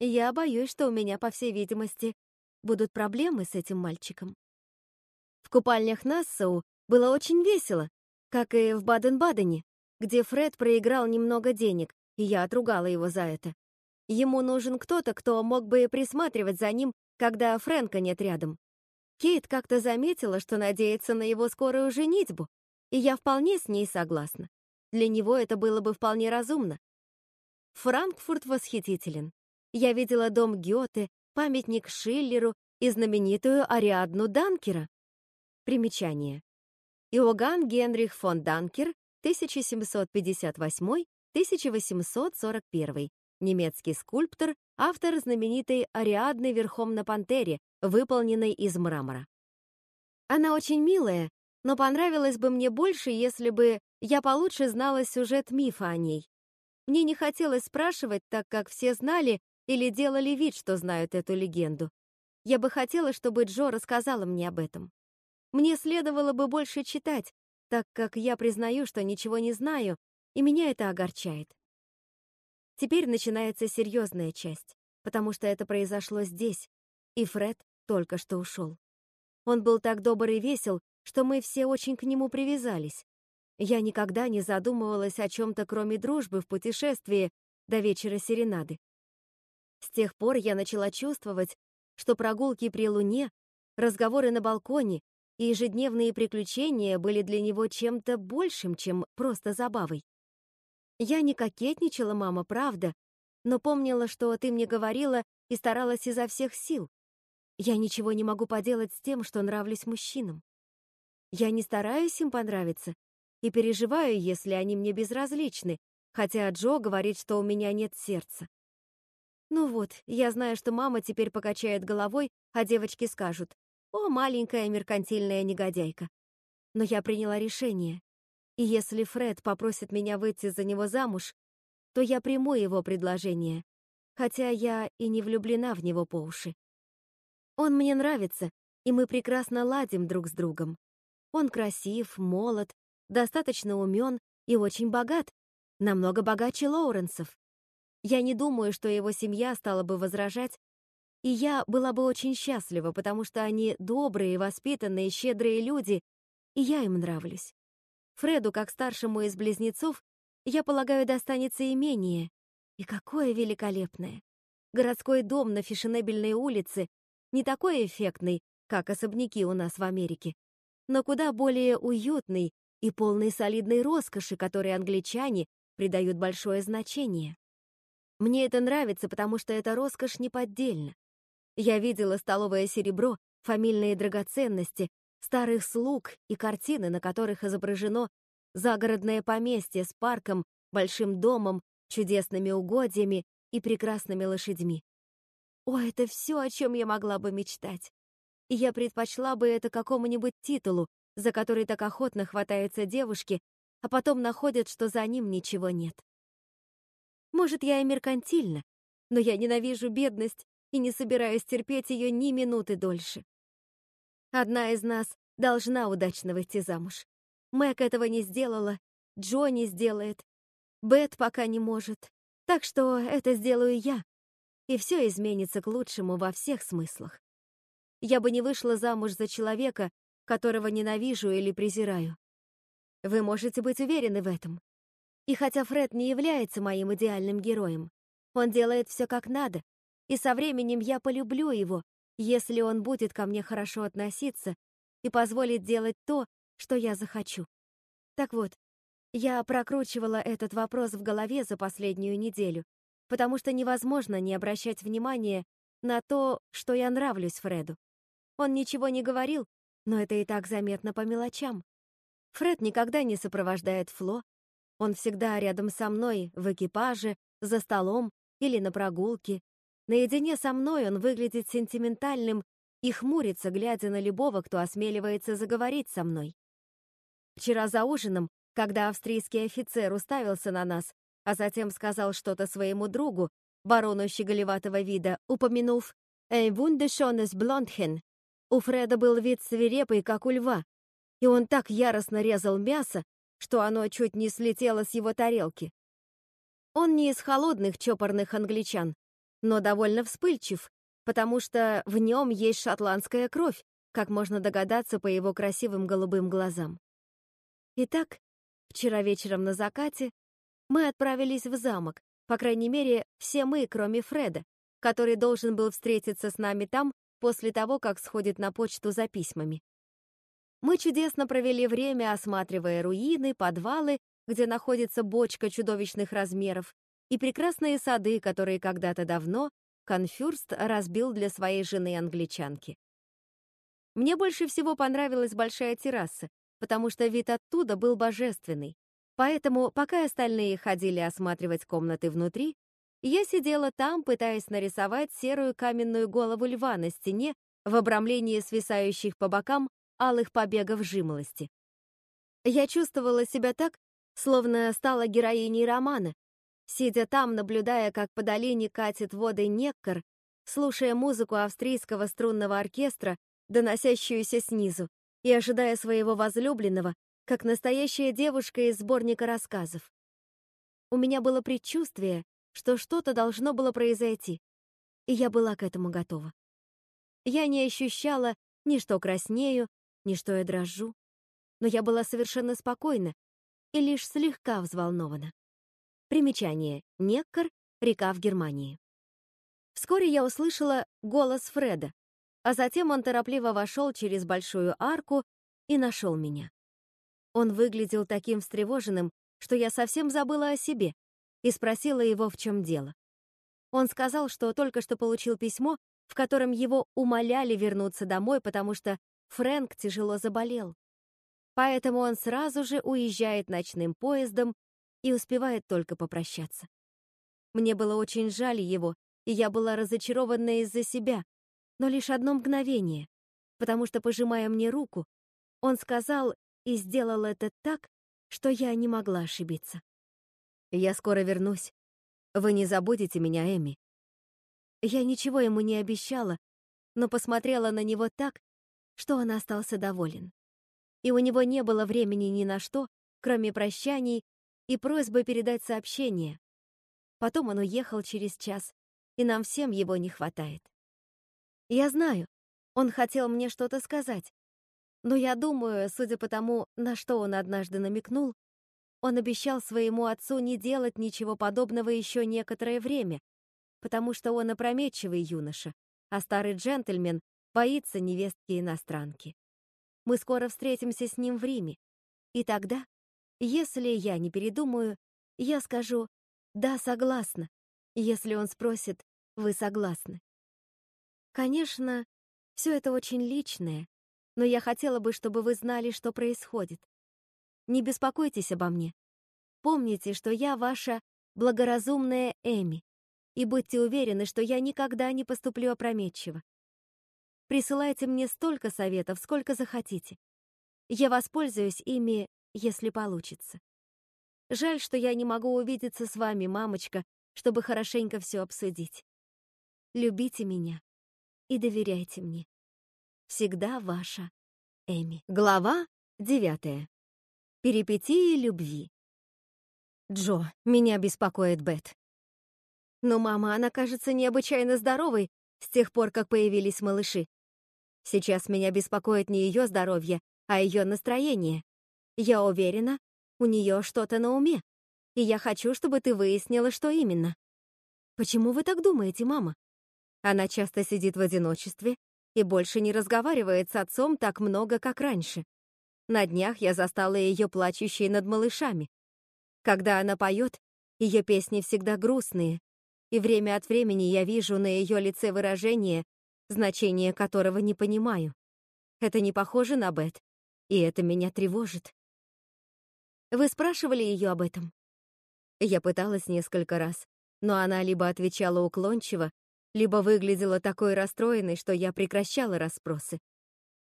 Я боюсь, что у меня, по всей видимости, будут проблемы с этим мальчиком. В купальнях Нассау было очень весело, как и в Баден-Бадене, где Фред проиграл немного денег, и я отругала его за это. Ему нужен кто-то, кто мог бы присматривать за ним, когда Фрэнка нет рядом. Кейт как-то заметила, что надеется на его скорую женитьбу, и я вполне с ней согласна. Для него это было бы вполне разумно. Франкфурт восхитителен. Я видела дом Гёте, памятник Шиллеру и знаменитую Ариадну Данкера. Примечание. Иоганн Генрих фон Данкер, 1758-1841, немецкий скульптор, автор знаменитой Ариадны верхом на пантере, выполненной из мрамора. Она очень милая, но понравилась бы мне больше, если бы я получше знала сюжет мифа о ней. Мне не хотелось спрашивать, так как все знали или делали вид, что знают эту легенду. Я бы хотела, чтобы Джо рассказала мне об этом. Мне следовало бы больше читать, так как я признаю, что ничего не знаю, и меня это огорчает. Теперь начинается серьезная часть, потому что это произошло здесь, и Фред только что ушел. Он был так добр и весел, что мы все очень к нему привязались. Я никогда не задумывалась о чем-то, кроме дружбы в путешествии до вечера серенады. С тех пор я начала чувствовать, что прогулки при луне, разговоры на балконе и ежедневные приключения были для него чем-то большим, чем просто забавой. Я не кокетничала, мама, правда, но помнила, что ты мне говорила и старалась изо всех сил. Я ничего не могу поделать с тем, что нравлюсь мужчинам. Я не стараюсь им понравиться, и переживаю, если они мне безразличны, хотя Джо говорит, что у меня нет сердца. Ну вот, я знаю, что мама теперь покачает головой, а девочки скажут, «О, маленькая меркантильная негодяйка». Но я приняла решение, и если Фред попросит меня выйти за него замуж, то я приму его предложение, хотя я и не влюблена в него по уши. Он мне нравится, и мы прекрасно ладим друг с другом. Он красив, молод, достаточно умен и очень богат, намного богаче Лоуренсов. Я не думаю, что его семья стала бы возражать, и я была бы очень счастлива, потому что они добрые, воспитанные, щедрые люди, и я им нравлюсь. Фреду, как старшему из близнецов, я полагаю, достанется имение. И какое великолепное! Городской дом на фешенебельной улице не такой эффектный, как особняки у нас в Америке, но куда более уютный и полной солидной роскоши, которой англичане придают большое значение. Мне это нравится, потому что эта роскошь неподдельна. Я видела столовое серебро, фамильные драгоценности, старых слуг и картины, на которых изображено загородное поместье с парком, большим домом, чудесными угодьями и прекрасными лошадьми. О, это все, о чем я могла бы мечтать. И я предпочла бы это какому-нибудь титулу, за который так охотно хватаются девушки, а потом находят, что за ним ничего нет. Может, я и меркантильна, но я ненавижу бедность и не собираюсь терпеть ее ни минуты дольше. Одна из нас должна удачно выйти замуж. Мэг этого не сделала, Джо не сделает, Бет пока не может. Так что это сделаю я, и все изменится к лучшему во всех смыслах. Я бы не вышла замуж за человека, которого ненавижу или презираю. Вы можете быть уверены в этом. И хотя Фред не является моим идеальным героем, он делает все как надо, и со временем я полюблю его, если он будет ко мне хорошо относиться и позволит делать то, что я захочу. Так вот, я прокручивала этот вопрос в голове за последнюю неделю, потому что невозможно не обращать внимания на то, что я нравлюсь Фреду. Он ничего не говорил, но это и так заметно по мелочам. Фред никогда не сопровождает Фло. Он всегда рядом со мной, в экипаже, за столом или на прогулке. Наедине со мной он выглядит сентиментальным и хмурится, глядя на любого, кто осмеливается заговорить со мной. Вчера за ужином, когда австрийский офицер уставился на нас, а затем сказал что-то своему другу, барону щеголеватого вида, упомянув «Ein wunderschönes Blondchen», у Фреда был вид свирепый, как у льва, и он так яростно резал мясо, что оно чуть не слетело с его тарелки. Он не из холодных чопорных англичан, но довольно вспыльчив, потому что в нем есть шотландская кровь, как можно догадаться по его красивым голубым глазам. Итак, вчера вечером на закате мы отправились в замок, по крайней мере, все мы, кроме Фреда, который должен был встретиться с нами там после того, как сходит на почту за письмами. Мы чудесно провели время, осматривая руины, подвалы, где находится бочка чудовищных размеров, и прекрасные сады, которые когда-то давно Конфюрст разбил для своей жены-англичанки. Мне больше всего понравилась большая терраса, потому что вид оттуда был божественный. Поэтому, пока остальные ходили осматривать комнаты внутри, я сидела там, пытаясь нарисовать серую каменную голову льва на стене в обрамлении свисающих по бокам алых побегов жимолости. Я чувствовала себя так, словно стала героиней романа, сидя там, наблюдая, как по долине катит воды Неккар, слушая музыку австрийского струнного оркестра, доносящуюся снизу, и ожидая своего возлюбленного, как настоящая девушка из сборника рассказов. У меня было предчувствие, что что-то должно было произойти, и я была к этому готова. Я не ощущала ни что краснею, ни что я дрожу, но я была совершенно спокойна и лишь слегка взволнована. Примечание. Неккар, река в Германии. Вскоре я услышала голос Фреда, а затем он торопливо вошел через большую арку и нашел меня. Он выглядел таким встревоженным, что я совсем забыла о себе и спросила его, в чем дело. Он сказал, что только что получил письмо, в котором его умоляли вернуться домой, потому что Фрэнк тяжело заболел. Поэтому он сразу же уезжает ночным поездом и успевает только попрощаться. Мне было очень жаль его, и я была разочарована из-за себя, но лишь одно мгновение, потому что, пожимая мне руку, он сказал и сделал это так, что я не могла ошибиться. Я скоро вернусь. Вы не забудете меня, Эми. Я ничего ему не обещала, но посмотрела на него так, что он остался доволен. И у него не было времени ни на что, кроме прощаний и просьбы передать сообщение. Потом он уехал через час, и нам всем его не хватает. Я знаю, он хотел мне что-то сказать, но я думаю, судя по тому, на что он однажды намекнул, он обещал своему отцу не делать ничего подобного еще некоторое время, потому что он опрометчивый юноша, а старый джентльмен боится невестки-иностранки. Мы скоро встретимся с ним в Риме, и тогда, если я не передумаю, я скажу «да, согласна», если он спросит «вы согласны». Конечно, все это очень личное, но я хотела бы, чтобы вы знали, что происходит. Не беспокойтесь обо мне. Помните, что я ваша благоразумная Эми, и будьте уверены, что я никогда не поступлю опрометчиво. Присылайте мне столько советов, сколько захотите. Я воспользуюсь ими, если получится. Жаль, что я не могу увидеться с вами, мамочка, чтобы хорошенько все обсудить. Любите меня и доверяйте мне. Всегда ваша Эми. Глава девятая. Перипетии любви. Джо, меня беспокоит Бет. Но мама, она кажется необычайно здоровой с тех пор, как появились малыши. Сейчас меня беспокоит не ее здоровье, а ее настроение. Я уверена, у нее что-то на уме, и я хочу, чтобы ты выяснила, что именно. Почему вы так думаете, мама? Она часто сидит в одиночестве и больше не разговаривает с отцом так много, как раньше. На днях я застала ее плачущей над малышами. Когда она поет, ее песни всегда грустные, и время от времени я вижу на ее лице выражение, значение которого не понимаю. Это не похоже на Бет, и это меня тревожит. Вы спрашивали ее об этом? Я пыталась несколько раз, но она либо отвечала уклончиво, либо выглядела такой расстроенной, что я прекращала расспросы.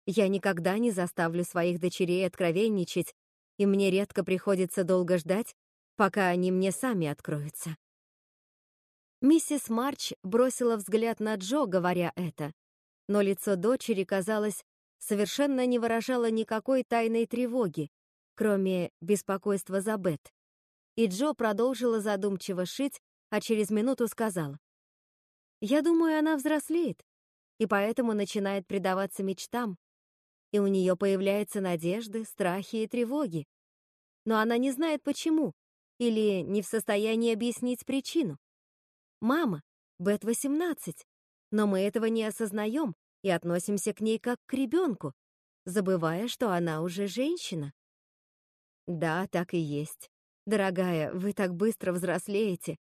Я никогда не заставлю своих дочерей откровенничать, и мне редко приходится долго ждать, пока они мне сами откроются. Миссис Марч бросила взгляд на Джо, говоря это, но лицо дочери, казалось, совершенно не выражало никакой тайной тревоги, кроме беспокойства за Бет. И Джо продолжила задумчиво шить, а через минуту сказала. Я думаю, она взрослеет, и поэтому начинает предаваться мечтам, и у нее появляются надежды, страхи и тревоги. Но она не знает почему, или не в состоянии объяснить причину. Мама, Бет 18, но мы этого не осознаем и относимся к ней как к ребенку, забывая, что она уже женщина. Да, так и есть. Дорогая, вы так быстро взрослеете,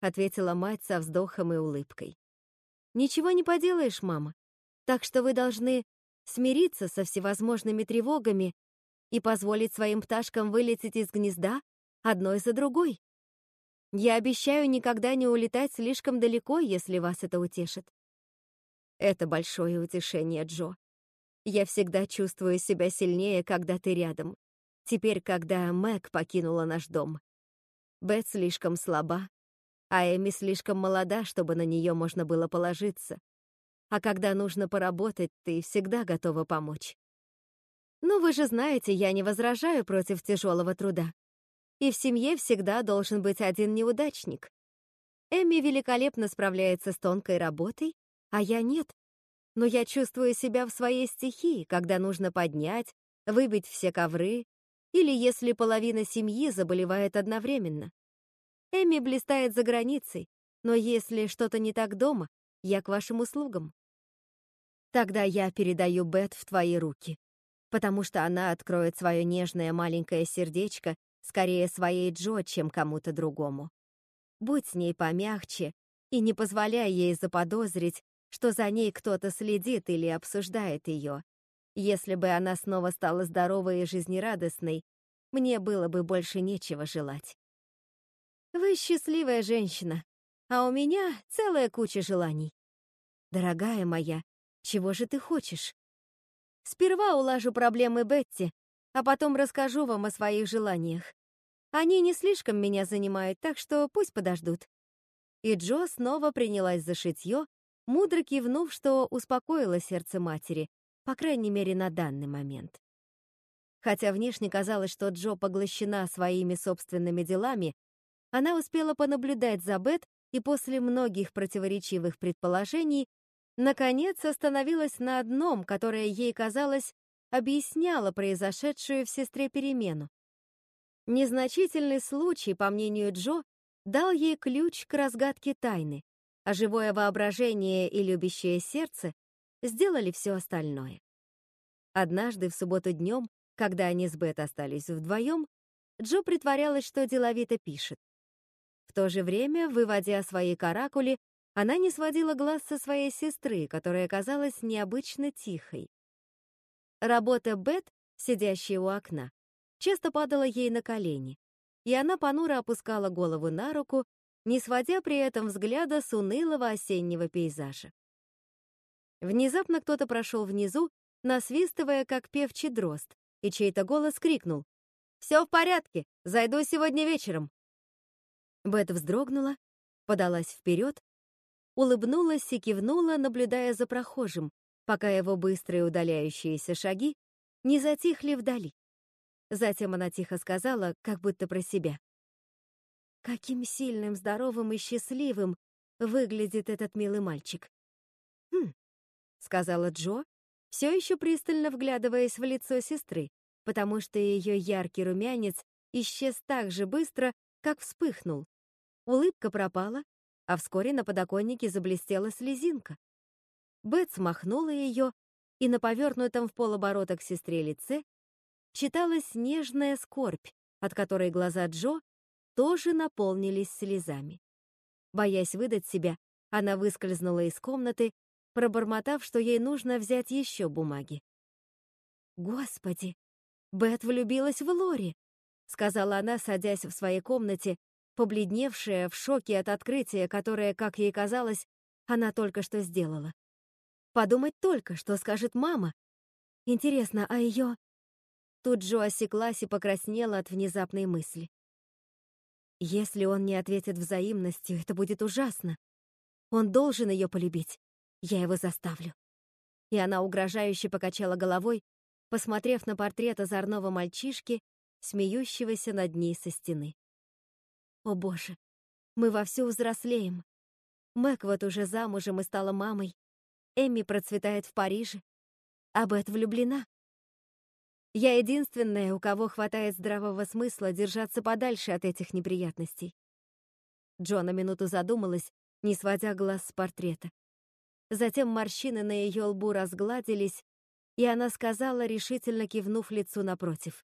ответила мать со вздохом и улыбкой. Ничего не поделаешь, мама. Так что вы должны смириться со всевозможными тревогами и позволить своим пташкам вылететь из гнезда одной за другой. Я обещаю никогда не улетать слишком далеко, если вас это утешит. Это большое утешение, Джо. Я всегда чувствую себя сильнее, когда ты рядом. Теперь, когда Мэг покинула наш дом. Бет слишком слаба, а Эми слишком молода, чтобы на нее можно было положиться. А когда нужно поработать, ты всегда готова помочь. Ну, вы же знаете, я не возражаю против тяжелого труда и в семье всегда должен быть один неудачник. Эми великолепно справляется с тонкой работой, а я нет. Но я чувствую себя в своей стихии, когда нужно поднять, выбить все ковры, или если половина семьи заболевает одновременно. Эми блистает за границей, но если что-то не так дома, я к вашим услугам. Тогда я передаю Бет в твои руки, потому что она откроет свое нежное маленькое сердечко скорее своей Джо, чем кому-то другому. Будь с ней помягче и не позволяй ей заподозрить, что за ней кто-то следит или обсуждает ее. Если бы она снова стала здоровой и жизнерадостной, мне было бы больше нечего желать. Вы счастливая женщина, а у меня целая куча желаний. Дорогая моя, чего же ты хочешь? Сперва улажу проблемы Бетти, а потом расскажу вам о своих желаниях. Они не слишком меня занимают, так что пусть подождут». И Джо снова принялась за шитье, мудро кивнув, что успокоило сердце матери, по крайней мере, на данный момент. Хотя внешне казалось, что Джо поглощена своими собственными делами, она успела понаблюдать за Бет и после многих противоречивых предположений наконец остановилась на одном, которое ей казалось объясняла произошедшую в сестре перемену. Незначительный случай, по мнению Джо, дал ей ключ к разгадке тайны, а живое воображение и любящее сердце сделали все остальное. Однажды в субботу днем, когда они с Бет остались вдвоем, Джо притворялась, что деловито пишет. В то же время, выводя свои каракули, она не сводила глаз со своей сестры, которая казалась необычно тихой. Работа Бет, сидящая у окна, часто падала ей на колени, и она понуро опускала голову на руку, не сводя при этом взгляда с унылого осеннего пейзажа. Внезапно кто-то прошел внизу, насвистывая, как певчий дрозд, и чей-то голос крикнул «Все в порядке, зайду сегодня вечером». Бет вздрогнула, подалась вперед, улыбнулась и кивнула, наблюдая за прохожим, пока его быстрые удаляющиеся шаги не затихли вдали. Затем она тихо сказала, как будто про себя. «Каким сильным, здоровым и счастливым выглядит этот милый мальчик!» «Хм», — сказала Джо, все еще пристально вглядываясь в лицо сестры, потому что ее яркий румянец исчез так же быстро, как вспыхнул. Улыбка пропала, а вскоре на подоконнике заблестела слезинка. Бет смахнула ее, и на повернутом в полоборота к сестре лице читалась нежная скорбь, от которой глаза Джо тоже наполнились слезами. Боясь выдать себя, она выскользнула из комнаты, пробормотав, что ей нужно взять еще бумаги. «Господи, Бет влюбилась в Лори», — сказала она, садясь в своей комнате, побледневшая в шоке от открытия, которое, как ей казалось, она только что сделала. Подумать только, что скажет мама. Интересно, а ее... Тут Джо осеклась и покраснела от внезапной мысли. Если он не ответит взаимностью, это будет ужасно. Он должен ее полюбить. Я его заставлю. И она угрожающе покачала головой, посмотрев на портрет озорного мальчишки, смеющегося над ней со стены. О боже, мы вовсю взрослеем. Мэг вот уже замужем и стала мамой. Эмми процветает в Париже. А Бет влюблена. Я единственная, у кого хватает здравого смысла держаться подальше от этих неприятностей. Джо на минуту задумалась, не сводя глаз с портрета. Затем морщины на ее лбу разгладились, и она сказала, решительно кивнув лицу напротив.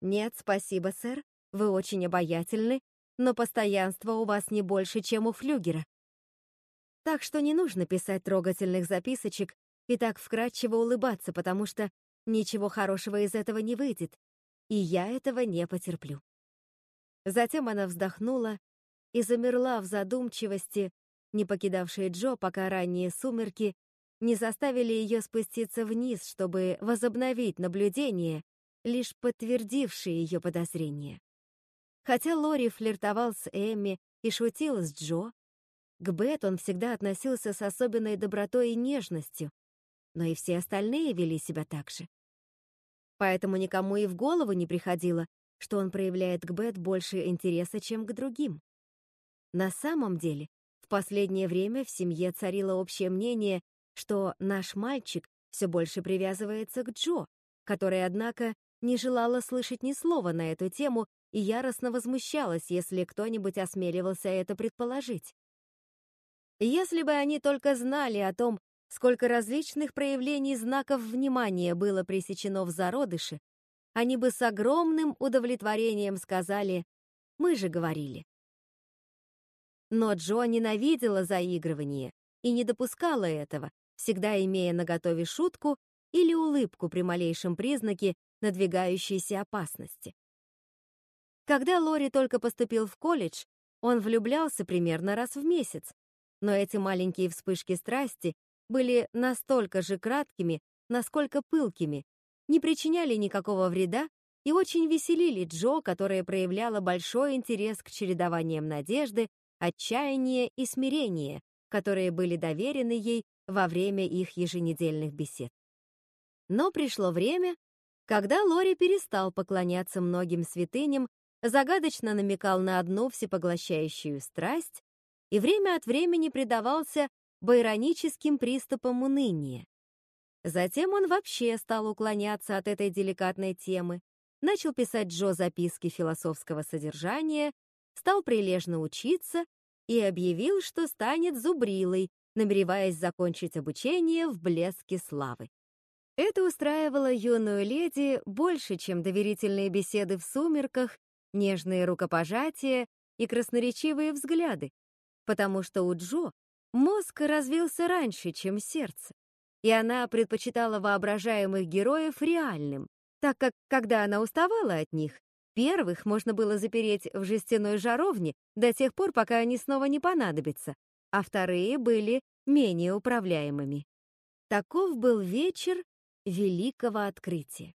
«Нет, спасибо, сэр, вы очень обаятельны, но постоянство у вас не больше, чем у флюгера. Так что не нужно писать трогательных записочек и так вкрадчиво улыбаться, потому что ничего хорошего из этого не выйдет, и я этого не потерплю». Затем она вздохнула и замерла в задумчивости, не покидавшей Джо, пока ранние сумерки не заставили ее спуститься вниз, чтобы возобновить наблюдение, лишь подтвердившие ее подозрения. Хотя Лори флиртовал с Эмми и шутил с Джо, к Бет он всегда относился с особенной добротой и нежностью, но и все остальные вели себя так же. Поэтому никому и в голову не приходило, что он проявляет к Бет больше интереса, чем к другим. На самом деле, в последнее время в семье царило общее мнение, что наш мальчик все больше привязывается к Джо, которая, однако, не желала слышать ни слова на эту тему и яростно возмущалась, если кто-нибудь осмеливался это предположить. Если бы они только знали о том, сколько различных проявлений знаков внимания было пресечено в зародыше, они бы с огромным удовлетворением сказали «Мы же говорили». Но Джо ненавидела заигрывание и не допускала этого, всегда имея наготове шутку или улыбку при малейшем признаке надвигающейся опасности. Когда Лори только поступил в колледж, он влюблялся примерно раз в месяц, но эти маленькие вспышки страсти были настолько же краткими, насколько пылкими, не причиняли никакого вреда и очень веселили Джо, которая проявляла большой интерес к чередованиям надежды, отчаяние и смирение, которые были доверены ей во время их еженедельных бесед. Но пришло время, когда Лори перестал поклоняться многим святыням, загадочно намекал на одну всепоглощающую страсть и время от времени предавался байроническим приступам уныния. Затем он вообще стал уклоняться от этой деликатной темы, начал писать Джо записки философского содержания, стал прилежно учиться и объявил, что станет зубрилой, намереваясь закончить обучение в блеске славы. Это устраивало юную леди больше, чем доверительные беседы в сумерках, нежные рукопожатия и красноречивые взгляды, потому что у Джо мозг развился раньше, чем сердце, и она предпочитала воображаемых героев реальным, так как, когда она уставала от них, Первых можно было запереть в жестяной жаровне до тех пор, пока они снова не понадобятся, а вторые были менее управляемыми. Таков был вечер великого открытия.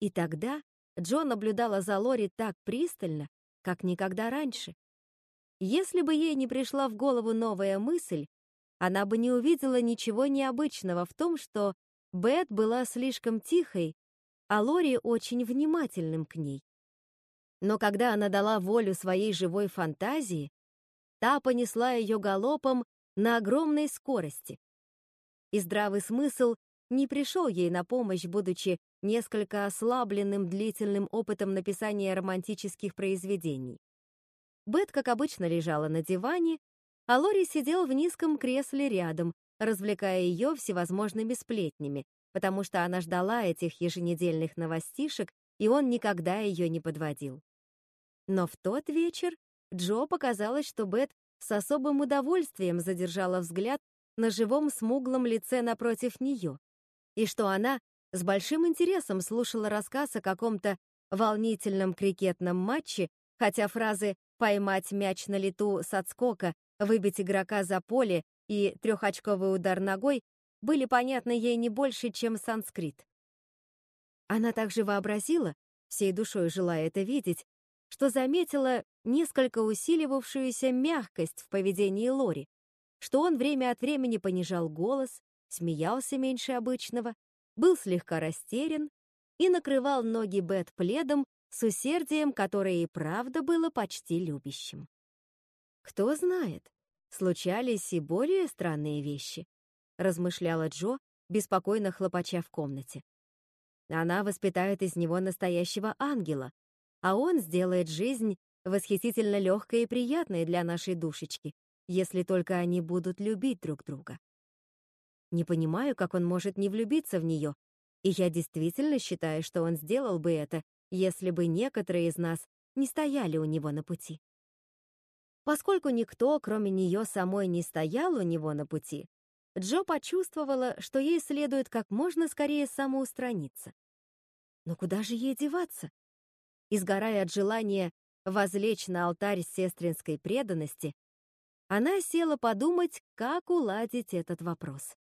И тогда Джо наблюдала за Лори так пристально, как никогда раньше. Если бы ей не пришла в голову новая мысль, она бы не увидела ничего необычного в том, что Бет была слишком тихой, а Лори очень внимательным к ней. Но когда она дала волю своей живой фантазии, та понесла ее галопом на огромной скорости. И здравый смысл не пришел ей на помощь, будучи несколько ослабленным длительным опытом написания романтических произведений. Бет, как обычно, лежала на диване, а Лори сидел в низком кресле рядом, развлекая ее всевозможными сплетнями, потому что она ждала этих еженедельных новостишек, и он никогда ее не подводил. Но в тот вечер Джо показалось, что Бет с особым удовольствием задержала взгляд на живом смуглом лице напротив нее, и что она с большим интересом слушала рассказ о каком-то волнительном крикетном матче, хотя фразы «поймать мяч на лету с отскока», «выбить игрока за поле» и «трехочковый удар ногой» были понятны ей не больше, чем санскрит. Она также вообразила, всей душой желая это видеть, что заметила несколько усиливавшуюся мягкость в поведении Лори, что он время от времени понижал голос, смеялся меньше обычного, был слегка растерян и накрывал ноги Бет пледом с усердием, которое и правда было почти любящим. Кто знает, случались и более странные вещи, размышляла Джо, беспокойно хлопача в комнате. Она воспитает из него настоящего ангела, а он сделает жизнь восхитительно легкой и приятной для нашей душечки, если только они будут любить друг друга. Не понимаю, как он может не влюбиться в нее, и я действительно считаю, что он сделал бы это, если бы некоторые из нас не стояли у него на пути. Поскольку никто, кроме нее самой, не стоял у него на пути, Джо почувствовала, что ей следует как можно скорее самоустраниться. Но куда же ей деваться? Изгорая от желания возлечь на алтарь сестринской преданности, она села подумать, как уладить этот вопрос.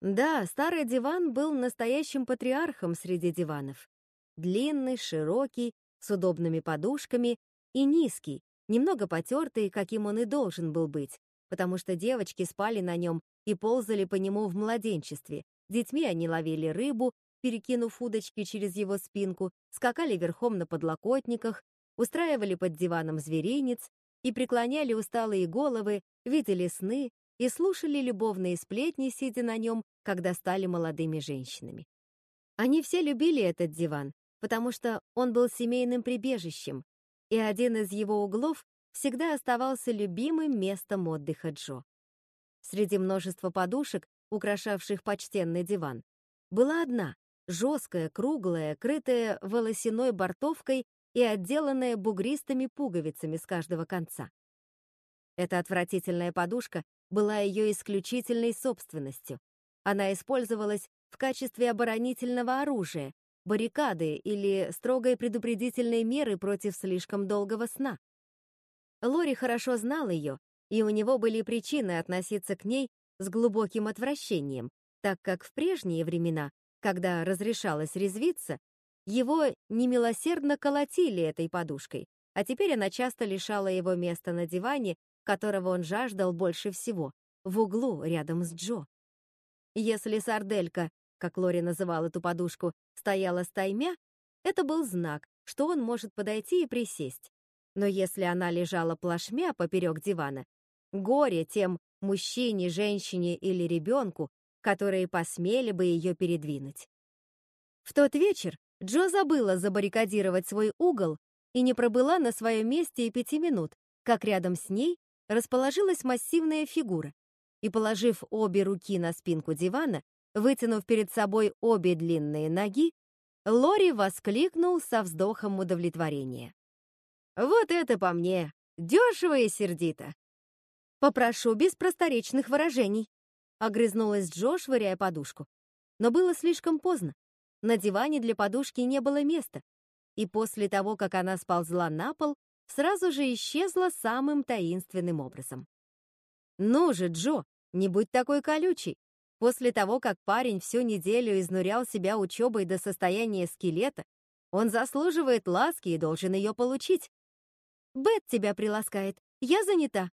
Да, старый диван был настоящим патриархом среди диванов. Длинный, широкий, с удобными подушками и низкий, немного потертый, каким он и должен был быть, потому что девочки спали на нем и ползали по нему в младенчестве. Детьми они ловили рыбу, перекинув удочки через его спинку, скакали верхом на подлокотниках, устраивали под диваном зверинец и преклоняли усталые головы, видели сны и слушали любовные сплетни, сидя на нем, когда стали молодыми женщинами. Они все любили этот диван, потому что он был семейным прибежищем, и один из его углов всегда оставался любимым местом отдыха Джо. Среди множества подушек, украшавших почтенный диван, была одна, жесткая, круглая, крытая волосяной бортовкой и отделанная бугристыми пуговицами с каждого конца. Эта отвратительная подушка была ее исключительной собственностью. Она использовалась в качестве оборонительного оружия, баррикады или строгой предупредительной меры против слишком долгого сна. Лори хорошо знал ее, и у него были причины относиться к ней с глубоким отвращением, так как в прежние времена, когда разрешалось резвиться, его немилосердно колотили этой подушкой, а теперь она часто лишала его места на диване, которого он жаждал больше всего, в углу рядом с Джо. Если сарделька, как Лори называл эту подушку, стояла стаймя, это был знак, что он может подойти и присесть. Но если она лежала плашмя поперек дивана, горе тем мужчине, женщине или ребенку, которые посмели бы ее передвинуть. В тот вечер Джо забыла забаррикадировать свой угол и не пробыла на своем месте и пяти минут, как рядом с ней расположилась массивная фигура, и, положив обе руки на спинку дивана, вытянув перед собой обе длинные ноги, Лори воскликнул со вздохом удовлетворения. «Вот это по мне! Дешево и сердито!» «Попрошу без просторечных выражений», — огрызнулась Джо, швыряя подушку. Но было слишком поздно. На диване для подушки не было места, и после того, как она сползла на пол, сразу же исчезла самым таинственным образом. «Ну же, Джо, не будь такой колючий. После того, как парень всю неделю изнурял себя учебой до состояния скелета, он заслуживает ласки и должен ее получить. Бет тебя приласкает. Я занята.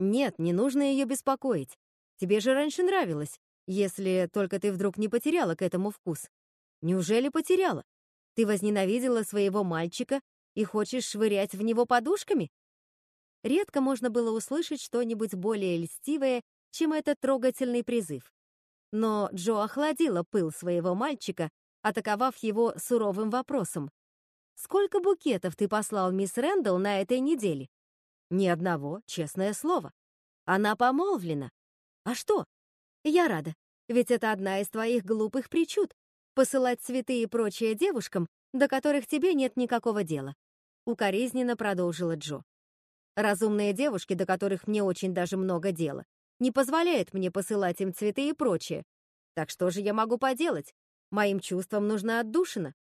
Нет, не нужно ее беспокоить. Тебе же раньше нравилось, если только ты вдруг не потеряла к этому вкус. Неужели потеряла? Ты возненавидела своего мальчика и хочешь швырять в него подушками? Редко можно было услышать что-нибудь более льстивое чем этот трогательный призыв. Но Джо охладила пыл своего мальчика, атаковав его суровым вопросом. «Сколько букетов ты послал мисс Рэндалл на этой неделе?» «Ни одного, честное слово. Она помолвлена. А что? Я рада, ведь это одна из твоих глупых причуд — посылать цветы и прочее девушкам, до которых тебе нет никакого дела», — укоризненно продолжила Джо. «Разумные девушки, до которых мне очень даже много дела, не позволяет мне посылать им цветы и прочее. Так что же я могу поделать? Моим чувствам нужна отдушина.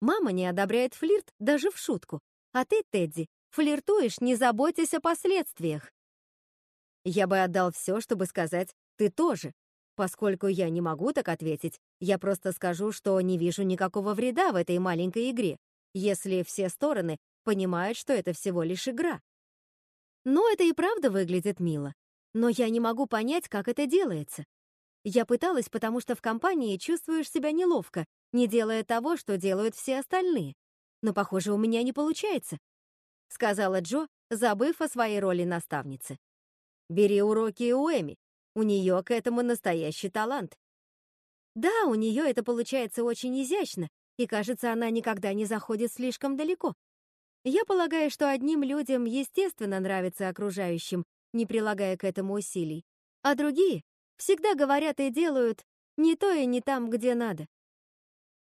Мама не одобряет флирт даже в шутку. А ты, Тедди, флиртуешь, не заботясь о последствиях. Я бы отдал все, чтобы сказать «ты тоже». Поскольку я не могу так ответить, я просто скажу, что не вижу никакого вреда в этой маленькой игре, если все стороны понимают, что это всего лишь игра. Но это и правда выглядит мило. Но я не могу понять, как это делается. Я пыталась, потому что в компании чувствуешь себя неловко, не делая того, что делают все остальные. Но, похоже, у меня не получается», — сказала Джо, забыв о своей роли наставницы. Бери уроки у Эми. У нее к этому настоящий талант. Да, у нее это получается очень изящно, и, кажется, она никогда не заходит слишком далеко. Я полагаю, что одним людям естественно нравится окружающим, не прилагая к этому усилий, а другие всегда говорят и делают не то и не там, где надо.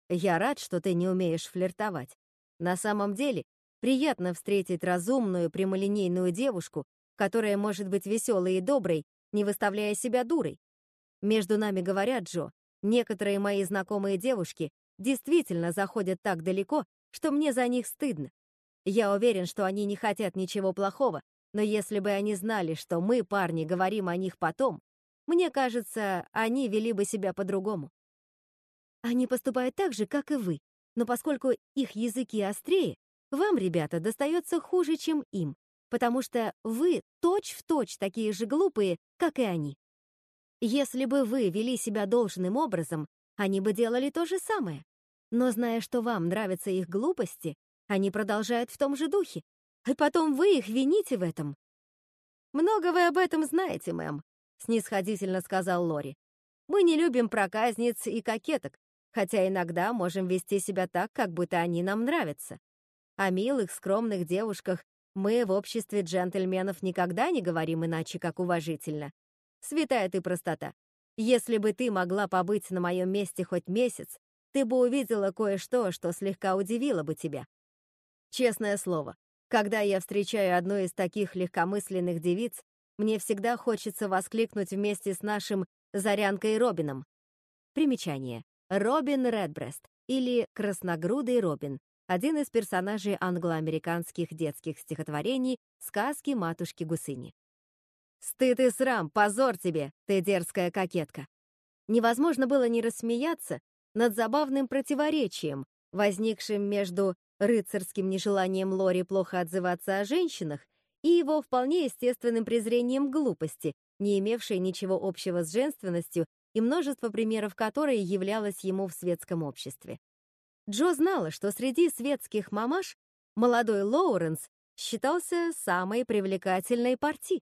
Я рад, что ты не умеешь флиртовать. На самом деле, приятно встретить разумную, прямолинейную девушку, которая может быть веселой и доброй, не выставляя себя дурой. Между нами говорят, Джо, некоторые мои знакомые девушки действительно заходят так далеко, что мне за них стыдно. Я уверен, что они не хотят ничего плохого, но если бы они знали, что мы, парни, говорим о них потом, мне кажется, они вели бы себя по-другому. Они поступают так же, как и вы, но поскольку их языки острее, вам, ребята, достается хуже, чем им, потому что вы точь-в-точь точь такие же глупые, как и они. Если бы вы вели себя должным образом, они бы делали то же самое. Но зная, что вам нравятся их глупости, они продолжают в том же духе, и потом вы их вините в этом. «Много вы об этом знаете, мэм», — снисходительно сказал Лори. «Мы не любим проказниц и кокеток, хотя иногда можем вести себя так, как будто они нам нравятся. О милых, скромных девушках мы в обществе джентльменов никогда не говорим иначе, как уважительно. Святая ты простота. Если бы ты могла побыть на моем месте хоть месяц, ты бы увидела кое-что, что слегка удивило бы тебя. Честное слово, когда я встречаю одну из таких легкомысленных девиц, мне всегда хочется воскликнуть вместе с нашим Зарянкой Робином. Примечание. Робин Редбрест или Красногрудый Робин, один из персонажей англо-американских детских стихотворений сказки матушки Гусыни. «Стыд и срам, позор тебе, ты дерзкая кокетка!» Невозможно было не рассмеяться над забавным противоречием, возникшим между рыцарским нежеланием Лори плохо отзываться о женщинах и его вполне естественным презрением глупости, не имевшей ничего общего с женственностью и множество примеров которой являлось ему в светском обществе. Джо знала, что среди светских мамаш молодой Лоуренс считался самой привлекательной партией.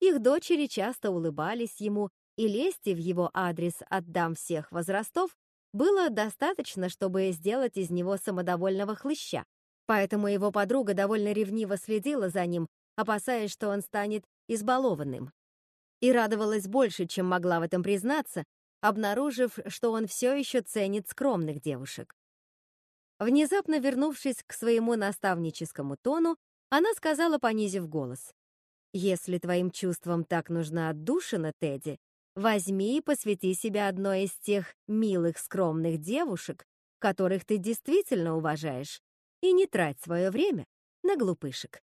Их дочери часто улыбались ему, и лести в его адрес от дам всех возрастов было достаточно, чтобы сделать из него самодовольного хлыща. Поэтому его подруга довольно ревниво следила за ним, опасаясь, что он станет избалованным. И радовалась больше, чем могла в этом признаться, обнаружив, что он все еще ценит скромных девушек. Внезапно вернувшись к своему наставническому тону, она сказала, понизив голос, «Если твоим чувствам так нужна отдушина, Тедди, Возьми и посвяти себя одной из тех милых, скромных девушек, которых ты действительно уважаешь, и не трать свое время на глупышек.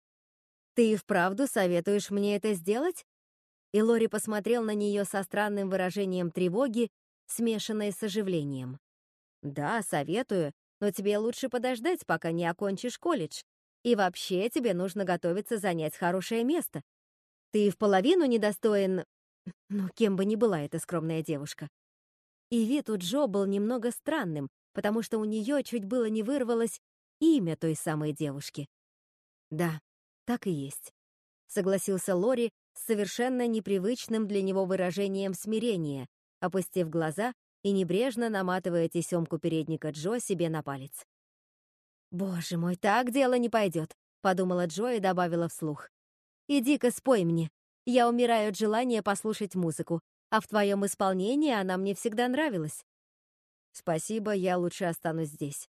Ты и вправду советуешь мне это сделать? И Лори посмотрел на нее со странным выражением тревоги, смешанной с оживлением. Да, советую, но тебе лучше подождать, пока не окончишь колледж. И вообще тебе нужно готовиться занять хорошее место. Ты в половину недостоин ну, кем бы ни была эта скромная девушка. И вид у Джо был немного странным, потому что у нее чуть было не вырвалось имя той самой девушки. «Да, так и есть», — согласился Лори с совершенно непривычным для него выражением смирения, опустив глаза и небрежно наматывая тесемку передника Джо себе на палец. «Боже мой, так дело не пойдет», — подумала Джо и добавила вслух. «Иди-ка спой мне». Я умираю от желания послушать музыку, а в твоем исполнении она мне всегда нравилась. Спасибо, я лучше останусь здесь.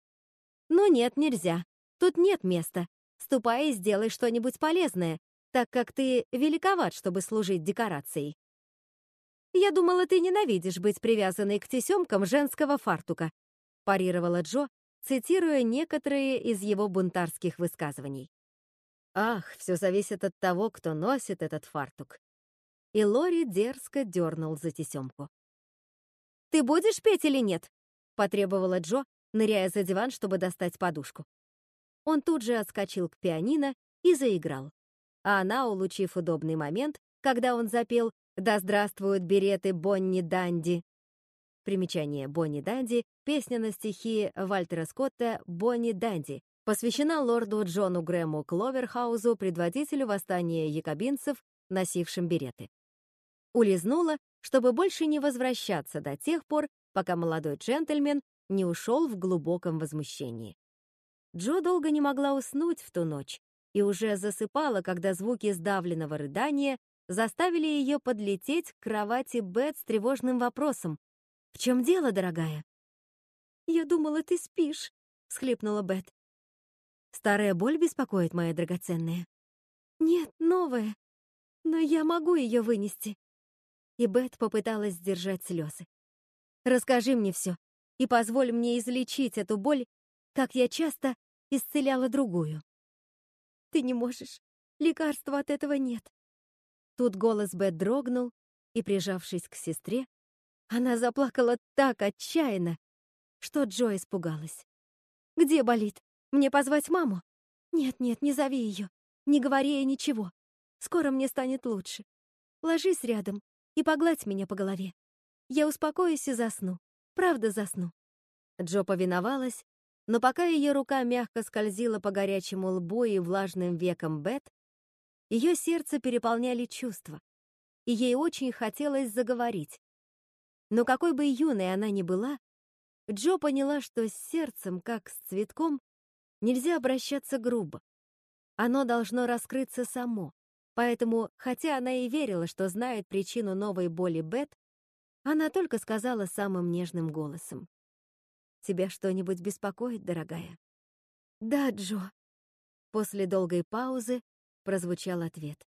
Ну нет, нельзя. Тут нет места. Ступай и сделай что-нибудь полезное, так как ты великоват, чтобы служить декорацией. Я думала, ты ненавидишь быть привязанной к тесемкам женского фартука, парировала Джо, цитируя некоторые из его бунтарских высказываний. Ах, все зависит от того, кто носит этот фартук. И Лори дерзко дернул за тесемку. «Ты будешь петь или нет?» — потребовала Джо, ныряя за диван, чтобы достать подушку. Он тут же отскочил к пианино и заиграл. А она, улучив удобный момент, когда он запел «Да здравствуют береты Бонни Данди», Примечание Бонни Данди — песня на стихи Вальтера Скотта «Бонни Данди», посвящена лорду Джону Грэму Кловерхаузу, предводителю восстания якобинцев носившим береты. Улизнула, чтобы больше не возвращаться до тех пор, пока молодой джентльмен не ушел в глубоком возмущении. Джо долго не могла уснуть в ту ночь и уже засыпала, когда звуки сдавленного рыдания заставили ее подлететь к кровати Бет с тревожным вопросом. «В чем дело, дорогая?» «Я думала, ты спишь», — схлипнула Бет. «Старая боль беспокоит, моя драгоценная?» «Нет, новая. Но я могу ее вынести». И Бет попыталась сдержать слезы. «Расскажи мне все и позволь мне излечить эту боль, как я часто исцеляла другую». «Ты не можешь. Лекарства от этого нет. Тут голос Бет дрогнул, и, прижавшись к сестре, она заплакала так отчаянно, что Джо испугалась. «Где болит? Мне позвать маму?» «Нет-нет, не зови ее. Не говори ей ничего. Скоро мне станет лучше. Ложись рядом и погладь меня по голове. Я успокоюсь и засну. Правда засну». Джо повиновалась, но пока ее рука мягко скользила по горячему лбу и влажным векам Бет, ее сердце переполняли чувства, и ей очень хотелось заговорить. Но какой бы юной она ни была, Джо поняла, что с сердцем, как с цветком, нельзя обращаться грубо. Оно должно раскрыться само. Поэтому, хотя она и верила, что знает причину новой боли Бет, она только сказала самым нежным голосом. «Тебя что-нибудь беспокоит, дорогая?» «Да, Джо». После долгой паузы прозвучал ответ.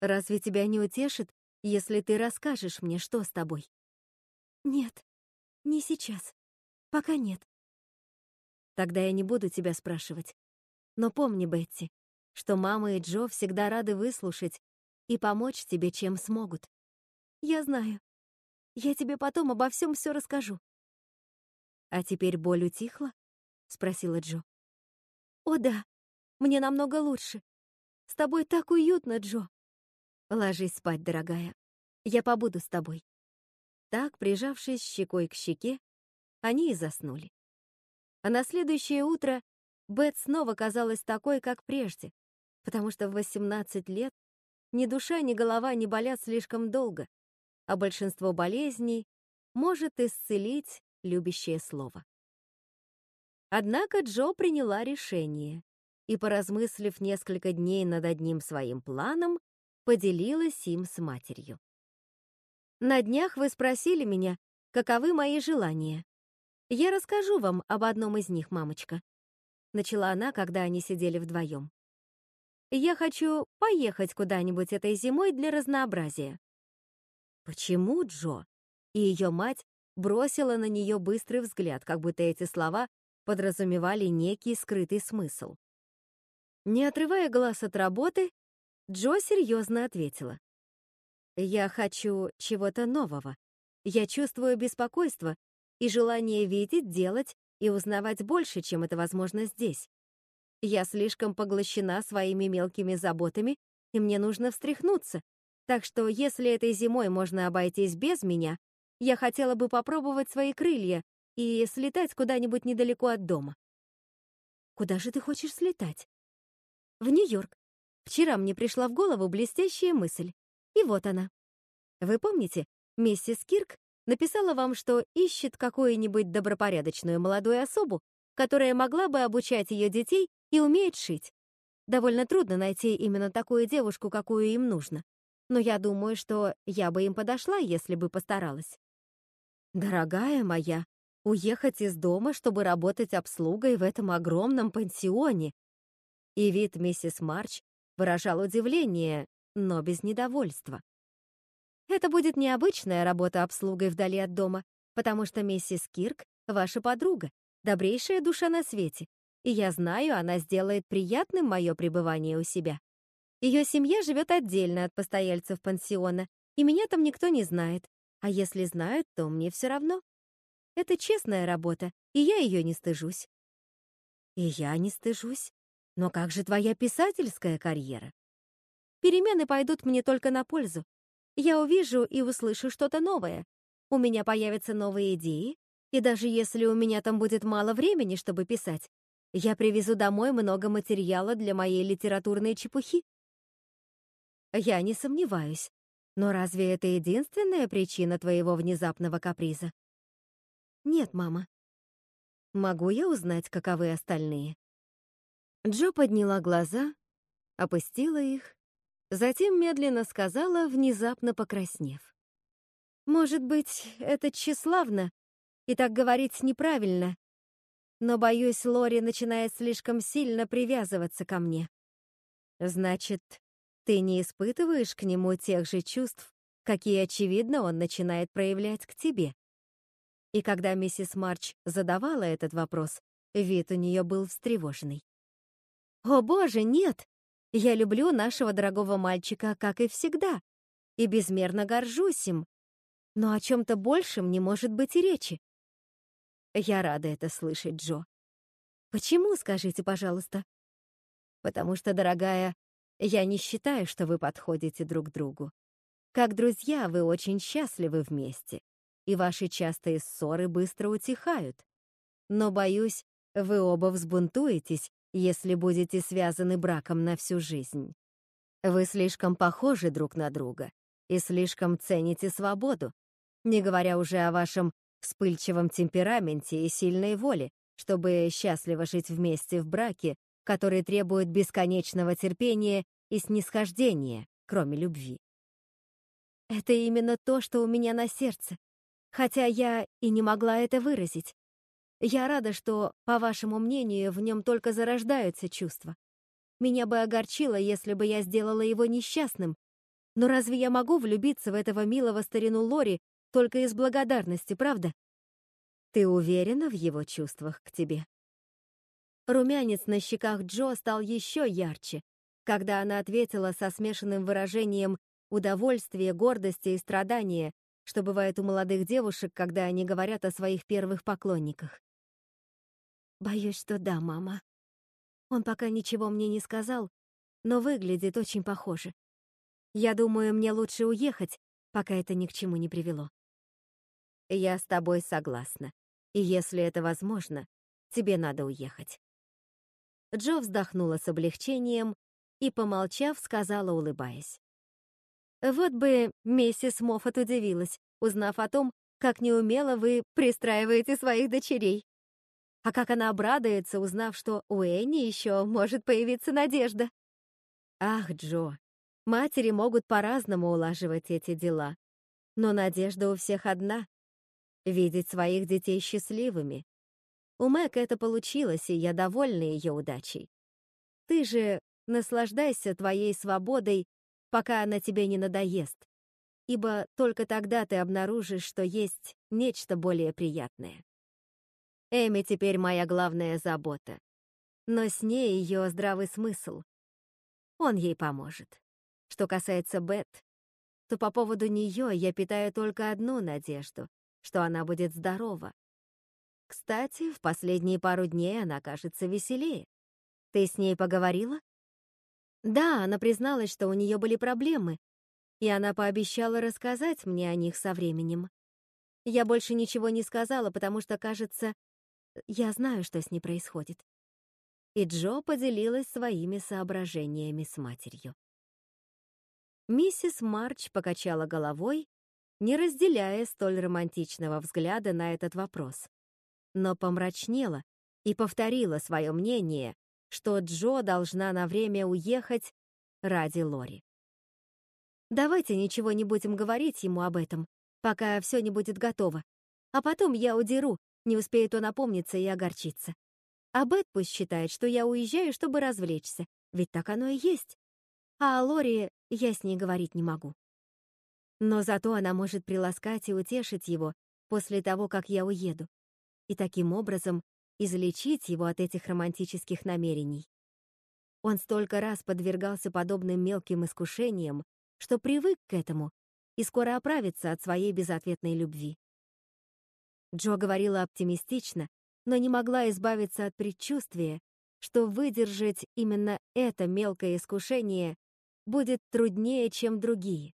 «Разве тебя не утешит, если ты расскажешь мне, что с тобой?» «Нет, не сейчас. Пока нет». «Тогда я не буду тебя спрашивать. Но помни, Бетти, что мама и Джо всегда рады выслушать и помочь тебе, чем смогут. Я знаю. Я тебе потом обо всем все расскажу». «А теперь боль утихла?» — спросила Джо. «О да, мне намного лучше. С тобой так уютно, Джо. Ложись спать, дорогая. Я побуду с тобой. Так, прижавшись щекой к щеке, они и заснули. А на следующее утро Бет снова казалась такой, как прежде, потому что в 18 лет ни душа, ни голова не болят слишком долго, а большинство болезней может исцелить любящее слово. Однако Джо приняла решение и, поразмыслив несколько дней над одним своим планом, поделилась им с матерью. «На днях вы спросили меня, каковы мои желания. Я расскажу вам об одном из них, мамочка», — начала она, когда они сидели вдвоем. «Я хочу поехать куда-нибудь этой зимой для разнообразия». «Почему, Джо?» И ее мать бросила на нее быстрый взгляд, как будто эти слова подразумевали некий скрытый смысл. Не отрывая глаз от работы, Джо серьезно ответила. «Я хочу чего-то нового. Я чувствую беспокойство и желание видеть, делать и узнавать больше, чем это возможно здесь. Я слишком поглощена своими мелкими заботами, и мне нужно встряхнуться. Так что, если этой зимой можно обойтись без меня, я хотела бы попробовать свои крылья и слетать куда-нибудь недалеко от дома. Куда же ты хочешь слетать? в Нью-Йорк. Вчера мне пришла в голову блестящая мысль. И вот она. Вы помните, миссис Кирк написала вам, что ищет какую-нибудь добропорядочную молодую особу, которая могла бы обучать ее детей и умеет шить. Довольно трудно найти именно такую девушку, какую им нужно. Но я думаю, что я бы им подошла, если бы постаралась. Дорогая моя, уехать из дома, чтобы работать обслугой в этом огромном пансионе, и вид миссис Марч выражал удивление, но без недовольства. Это будет необычная работа обслугой вдали от дома, потому что миссис Кирк — ваша подруга, добрейшая душа на свете, и я знаю, она сделает приятным мое пребывание у себя. Ее семья живет отдельно от постояльцев пансиона, и меня там никто не знает, а если знают, то мне все равно. Это честная работа, и я ее не стыжусь. И я не стыжусь. Но как же твоя писательская карьера? Перемены пойдут мне только на пользу. Я увижу и услышу что-то новое. У меня появятся новые идеи, и даже если у меня там будет мало времени, чтобы писать, я привезу домой много материала для моей литературной чепухи. я не сомневаюсь. Но разве это единственная причина твоего внезапного каприза? Нет, мама. Могу я узнать, каковы остальные? Джо подняла глаза, опустила их, затем медленно сказала, внезапно покраснев. Может быть, это тщеславно, и так говорить неправильно, но, боюсь, Лори начинает слишком сильно привязываться ко мне. Значит, ты не испытываешь к нему тех же чувств, какие, очевидно, он начинает проявлять к тебе. И когда миссис Марч задавала этот вопрос, вид у нее был встревоженный. «О, боже, нет! Я люблю нашего дорогого мальчика, как и всегда, и безмерно горжусь им. Но о чем-то большем не может быть и речи». Я рада это слышать, Джо. «Почему, скажите, пожалуйста?» «Потому что, дорогая, я не считаю, что вы подходите друг другу. Как друзья вы очень счастливы вместе, и ваши частые ссоры быстро утихают. Но, боюсь, вы оба взбунтуетесь, если будете связаны браком на всю жизнь. Вы слишком похожи друг на друга и слишком цените свободу, не говоря уже о вашем вспыльчивом темпераменте и сильной воле, чтобы счастливо жить вместе в браке, который требует бесконечного терпения и снисхождения, кроме любви. Это именно то, что у меня на сердце, хотя я и не могла это выразить. Я рада, что, по вашему мнению, в нем только зарождаются чувства. Меня бы огорчило, если бы я сделала его несчастным, но разве я могу влюбиться в этого милого старину Лори только из благодарности, правда? Ты уверена в его чувствах к тебе? Румянец на щеках Джо стал еще ярче, когда она ответила со смешанным выражением удовольствия, гордости и страдания, что бывает у молодых девушек, когда они говорят о своих первых поклонниках. «Боюсь, что да, мама. Он пока ничего мне не сказал, но выглядит очень похоже. Я думаю, мне лучше уехать, пока это ни к чему не привело». «Я с тобой согласна. И если это возможно, тебе надо уехать. Джо вздохнула с облегчением и, помолчав, сказала, улыбаясь. «Вот бы миссис Моффат удивилась, узнав о том, как неумело вы пристраиваете своих дочерей. А как она обрадуется, узнав, что у Энни еще может появиться надежда. Ах, Джо, матери могут по-разному улаживать эти дела. Но надежда у всех одна — видеть своих детей счастливыми, у Мэг это получилось, и я довольна ее удачей. Ты же наслаждайся твоей свободой, пока она тебе не надоест, ибо только тогда ты обнаружишь, что есть нечто более приятное. Эми теперь моя главная забота, но с ней ее здравый смысл. Он ей поможет. Что касается Бет, то по поводу нее я питаю только одну надежду, что она будет здорова, кстати, в последние пару дней она кажется веселее. Ты с ней поговорила? Да, она призналась, что у нее были проблемы, и она пообещала рассказать мне о них со временем. Я больше ничего не сказала, потому что, кажется, я знаю, что с ней происходит. И Джо поделилась своими соображениями с матерью. Миссис Марч покачала головой, не разделяя столь романтичного взгляда на этот вопрос но помрачнела и повторила свое мнение, что Джо должна на время уехать ради Лори. «Давайте ничего не будем говорить ему об этом, пока все не будет готово. А потом я удеру, не успеет он опомниться и огорчиться. А Бет пусть считает, что я уезжаю, чтобы развлечься, ведь так оно и есть. А о Лори я с ней говорить не могу. Но зато она может приласкать и утешить его после того, как я уеду и таким образом излечить его от этих романтических намерений. Он столько раз подвергался подобным мелким искушениям, что привык к этому и скоро оправится от своей безответной любви. Джо говорила оптимистично, но не могла избавиться от предчувствия, что выдержать именно это мелкое искушение будет труднее, чем другие,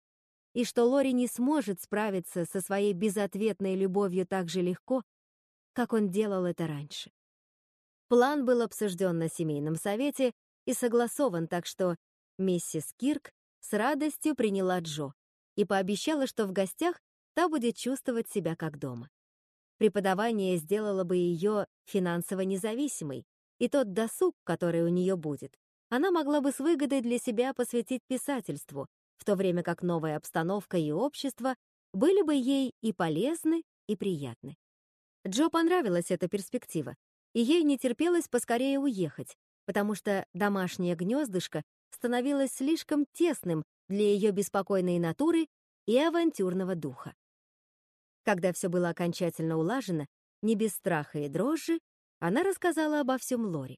и что Лори не сможет справиться со своей безответной любовью так же легко, как он делал это раньше. План был обсужден на семейном совете и согласован так, что миссис Кирк с радостью приняла Джо и пообещала, что в гостях та будет чувствовать себя как дома. Преподавание сделало бы ее финансово независимой, и тот досуг, который у нее будет, она могла бы с выгодой для себя посвятить писательству, в то время как новая обстановка и общество были бы ей и полезны, и приятны. Джо понравилась эта перспектива, и ей не терпелось поскорее уехать, потому что домашнее гнездышко становилось слишком тесным для ее беспокойной натуры и авантюрного духа. Когда все было окончательно улажено, не без страха и дрожжи, она рассказала обо всем Лори.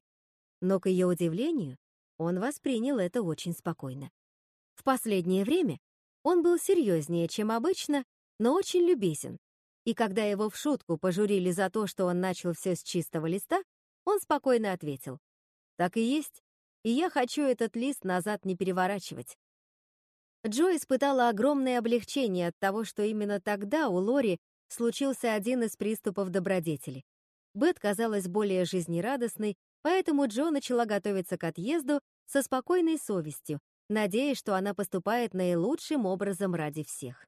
Но, к ее удивлению, он воспринял это очень спокойно. В последнее время он был серьезнее, чем обычно, но очень любезен. И когда его в шутку пожурили за то, что он начал все с чистого листа, он спокойно ответил. «Так и есть, и я хочу этот лист назад не переворачивать». Джо испытала огромное облегчение от того, что именно тогда у Лори случился один из приступов добродетели. Бет казалась более жизнерадостной, поэтому Джо начала готовиться к отъезду со спокойной совестью, надеясь, что она поступает наилучшим образом ради всех.